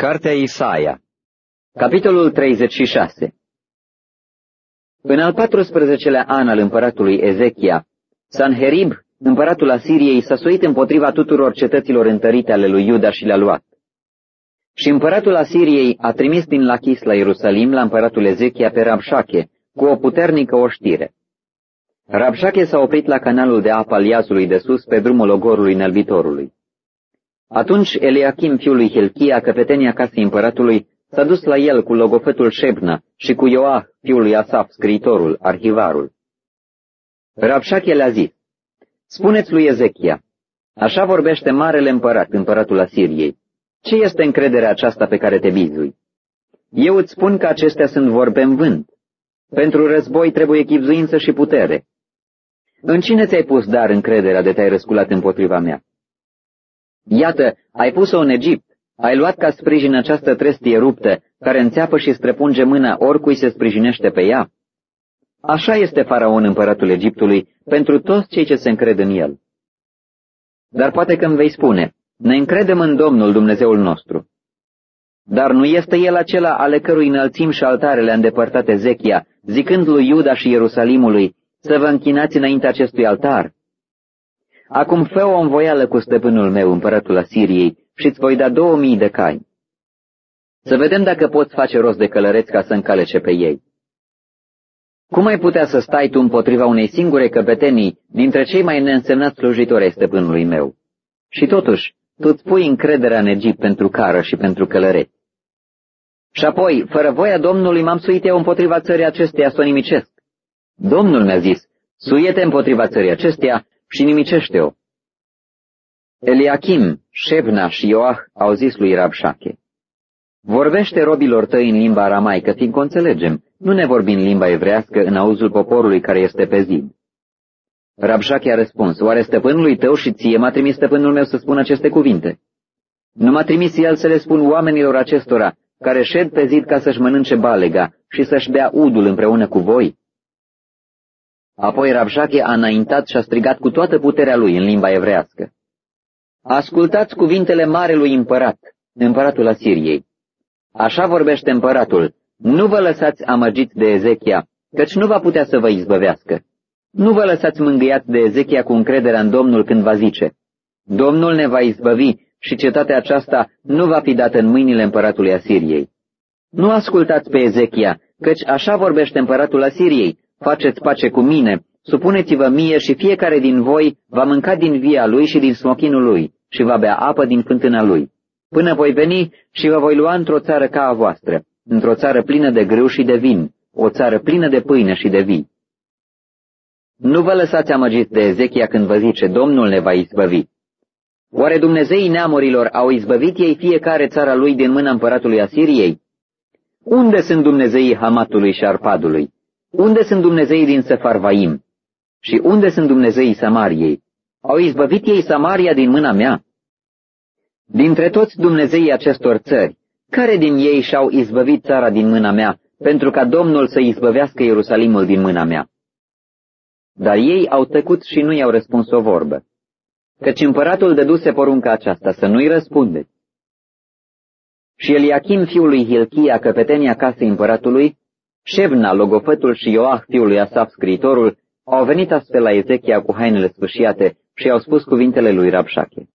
Cartea Isaia Capitolul 36 În al 14-lea an al împăratului Ezechia, Sanherib, împăratul Asiriei, s-a suit împotriva tuturor cetăților întărite ale lui Iuda și le-a luat. Și împăratul Asiriei a trimis din Lachis la Ierusalim la împăratul Ezechia pe Rabșache, cu o puternică oștire. Rabșache s-a oprit la canalul de apă al Iazului de sus pe drumul ogorului înălbitorului. Atunci Eliachim fiul lui Hilchia, căpetenia casei împăratului, s-a dus la el cu logofetul Șebna și cu Ioah, fiul lui Asaf, scriitorul, arhivarul. Rabșache le-a zis, Spuneți lui Ezechia, așa vorbește marele împărat, împăratul Asiriei. Ce este încrederea aceasta pe care te bizui? Eu îți spun că acestea sunt vorbe în vânt. Pentru război trebuie chipzuință și putere. În cine ți-ai pus dar încrederea de te-ai răsculat împotriva mea? Iată, ai pus-o în Egipt, ai luat ca sprijin această trestie ruptă, care înțeapă și străpunge mâna oricui se sprijinește pe ea. Așa este faraon împăratul Egiptului pentru toți cei ce se încred în el. Dar poate că îmi vei spune, ne încredem în Domnul Dumnezeul nostru. Dar nu este el acela ale cărui înălțim și altarele îndepărtate Zechia, zicând lui Iuda și Ierusalimului, să vă închinați înainte acestui altar? Acum fă o învoială cu stăpânul meu, împăratul Asiriei, și îți voi da două mii de cai. Să vedem dacă poți face rost de călăreți ca să încalece pe ei. Cum ai putea să stai tu împotriva unei singure căpetenii dintre cei mai neînsemnați slujitori ai stăpânului meu? Și totuși, tu îți pui încrederea în Egipt pentru cară și pentru călăreți. Și apoi, fără voia Domnului, m-am suit eu împotriva țării acesteia să o nimicesc. Domnul mi-a zis, suiete împotriva țării acesteia și nimicește-o. Eliachim, Shebna și Ioah au zis lui Rabșache, Vorbește robilor tăi în limba aramaică, fiindcă înțelegem, nu ne vorbi în limba evrească în auzul poporului care este pe zid. Rabșache a răspuns, oare stăpânului tău și ție m-a trimis stăpânul meu să spun aceste cuvinte? Nu m-a trimis el să le spun oamenilor acestora, care șed pe zid ca să-și mănânce balega și să-și bea udul împreună cu voi? Apoi Rabșache a înaintat și a strigat cu toată puterea lui în limba evrească. Ascultați cuvintele marelui împărat, împăratul Asiriei. Așa vorbește împăratul, nu vă lăsați amăgiți de Ezechia, căci nu va putea să vă izbăvească. Nu vă lăsați mângâiați de Ezechia cu încrederea în Domnul când va zice, Domnul ne va izbăvi și cetatea aceasta nu va fi dată în mâinile împăratului Asiriei. Nu ascultați pe Ezechia, căci așa vorbește împăratul Asiriei, faceți pace cu mine, supuneți-vă mie și fiecare din voi va mânca din via lui și din smochinul lui și va bea apă din fântâna lui, până voi veni și vă voi lua într-o țară ca a voastră, într-o țară plină de grâu și de vin, o țară plină de pâine și de vii. Nu vă lăsați amăgiți de Ezechia când vă zice, Domnul ne va izbăvi. Oare Dumnezeii neamurilor au izbăvit ei fiecare țara lui din mâna împăratului Asiriei? Unde sunt Dumnezeii Hamatului și Arpadului? Unde sunt Dumnezeii din Sefarvaim? Și unde sunt Dumnezeii Samariei? Au izbăvit ei Samaria din mâna mea? Dintre toți Dumnezeii acestor țări, care din ei și-au izbăvit țara din mâna mea, pentru ca Domnul să izbăvească Ierusalimul din mâna mea? Dar ei au tăcut și nu i-au răspuns o vorbă, căci împăratul dăduse porunca aceasta să nu-i răspundeți. Și Eliachim fiul lui Hilchia, căpetenia casei împăratului, Șebna, logofătul și Ioah, fiul lui Asaf, scriitorul, au venit astfel la Ezechia cu hainele sfâșiate și i-au spus cuvintele lui Rabșache.